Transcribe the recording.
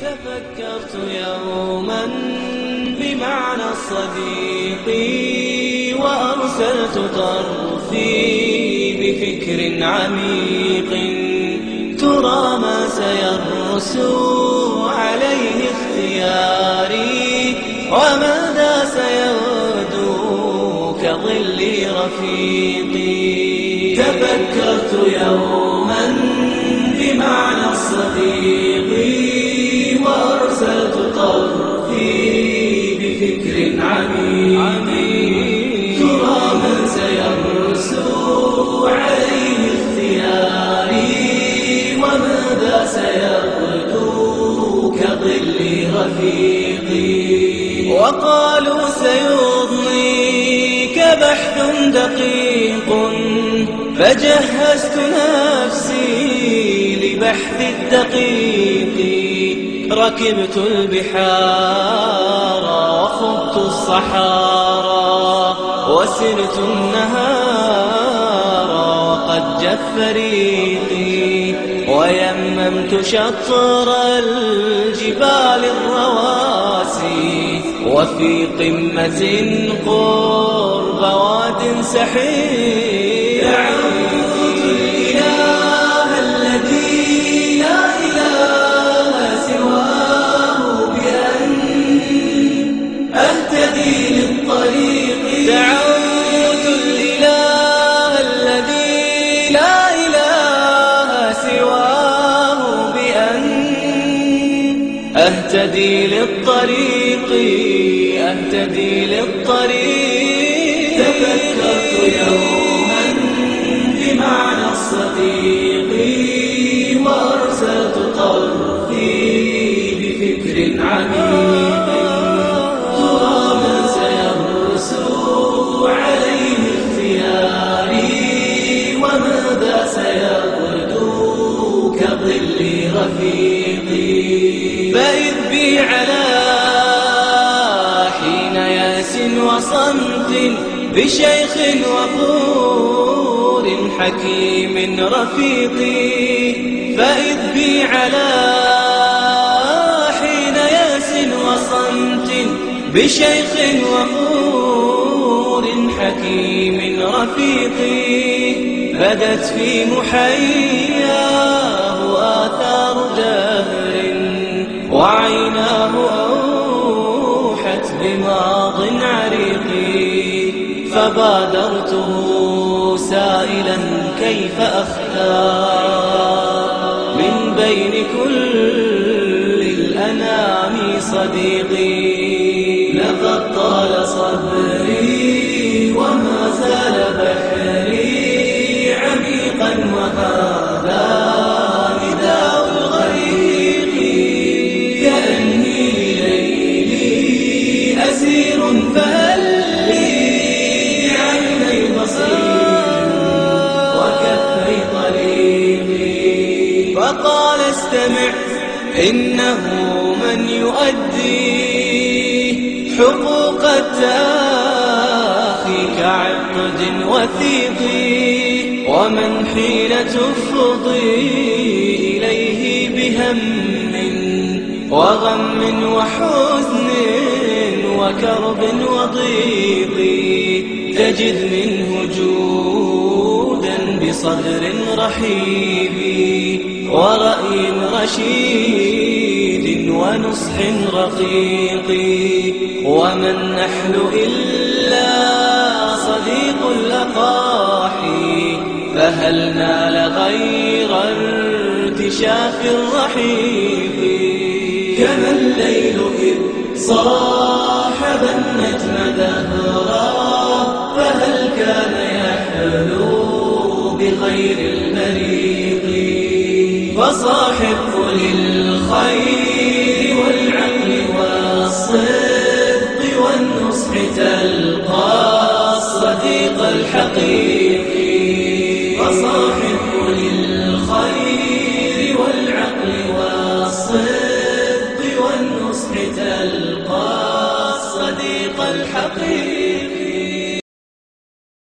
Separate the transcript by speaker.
Speaker 1: تفكرت يوما بمعنى الصديق وأرسلت طرفي بفكر عميق. ترى ما سيرسو عليه اختياري وماذا سيغدو كظل رفيقي. تفكرت يوما عليه اختياري وماذا رفيقي وقالوا سيضنيك بحث دقيق فجهزت نفسي لبحث الدقيق. ركبت البحار الصحارى وسرت النهار وقد جف ريقي ويممت شطر الجبال الرواسي وفي قمة قرب واد سحيق أهتدي للطريق أهتدي للطريق. تفكرت يوما بمعنى الصديق وأرسلت طرفي بفكر عميق. وصمت بشيخ وقور حكيم رفيقي فإذ بي على حين ياس وصمت بشيخ وقور حكيم رفيقي بدت في محياه آثار دهر وعيناه أوحت بماض عريق. فبادرته سائلا كيف أختار من بين كل الأنام صديقي لقد طال صبري وما زال بحري عميقا وهذا وكفي طريقي فقال استمع إنه من يؤدي حقوق التأخي كعقد وثيق ومن حين تفضي إليه بهم وغم وحزن وكرب وضيق تجد منه جودا بصدر رحيب ورأي رشيد ونصح رقيق ومن نحن إلا صديق الأقاحي فهل نال غير ارتشاف الرحيق كما الليل إذ صاحب النجم دهرا فهل كان يحلو بخير البريق فصاحب للخير والعقل والصدق والنصح تلقى الصديق الحقيق.